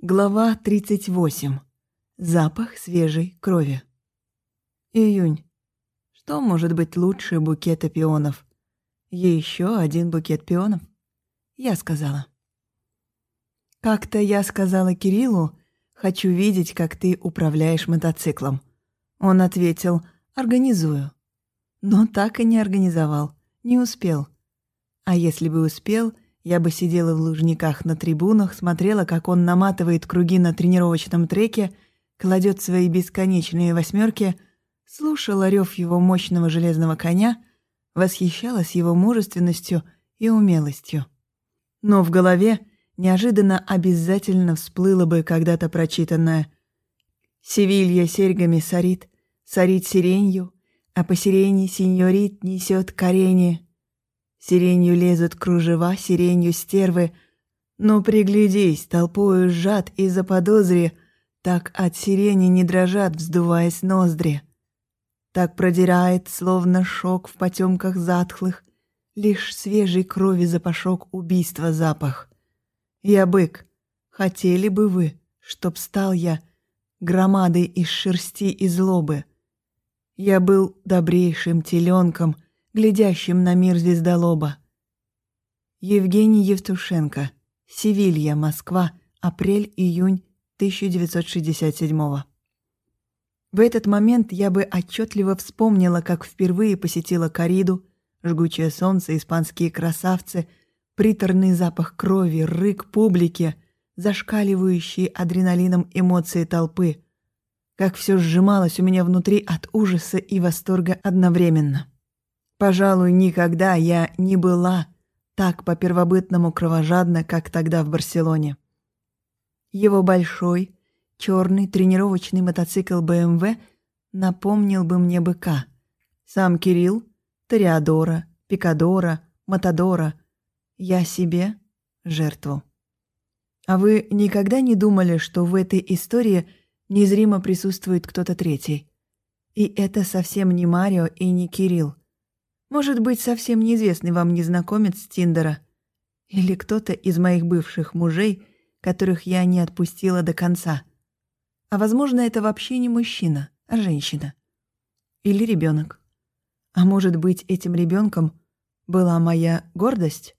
Глава 38. Запах свежей крови. Июнь. Что может быть лучше букета пионов? Еще один букет пионов? Я сказала. Как-то я сказала Кириллу, хочу видеть, как ты управляешь мотоциклом. Он ответил, организую. Но так и не организовал, не успел. А если бы успел — я бы сидела в лужниках на трибунах, смотрела, как он наматывает круги на тренировочном треке, кладет свои бесконечные восьмерки, слушала рев его мощного железного коня, восхищалась его мужественностью и умелостью. Но в голове неожиданно обязательно всплыло бы когда-то прочитанное «Севилья серьгами сорит, сорит сиренью, а по сирени синьорит несет корени». Сиренью лезут кружева, сиренью стервы. Но приглядись, толпою сжат и заподозри, Так от сирени не дрожат, вздуваясь ноздри. Так продирает, словно шок в потемках затхлых, Лишь свежей крови запашок убийства запах. Я бык, хотели бы вы, чтоб стал я Громадой из шерсти и злобы. Я был добрейшим теленком — глядящим на мир звездолоба. Евгений Евтушенко. Севилья, Москва. Апрель-июнь 1967 В этот момент я бы отчетливо вспомнила, как впервые посетила кориду, жгучее солнце, испанские красавцы, приторный запах крови, рык публики, зашкаливающие адреналином эмоции толпы. Как все сжималось у меня внутри от ужаса и восторга одновременно. Пожалуй, никогда я не была так по-первобытному кровожадна, как тогда в Барселоне. Его большой, черный тренировочный мотоцикл БМВ напомнил бы мне быка. Сам Кирилл, Тореадора, Пикадора, Матадора. Я себе жертву. А вы никогда не думали, что в этой истории незримо присутствует кто-то третий? И это совсем не Марио и не Кирилл. Может быть, совсем неизвестный вам незнакомец с Тиндера. Или кто-то из моих бывших мужей, которых я не отпустила до конца. А возможно, это вообще не мужчина, а женщина. Или ребенок. А может быть, этим ребенком была моя гордость?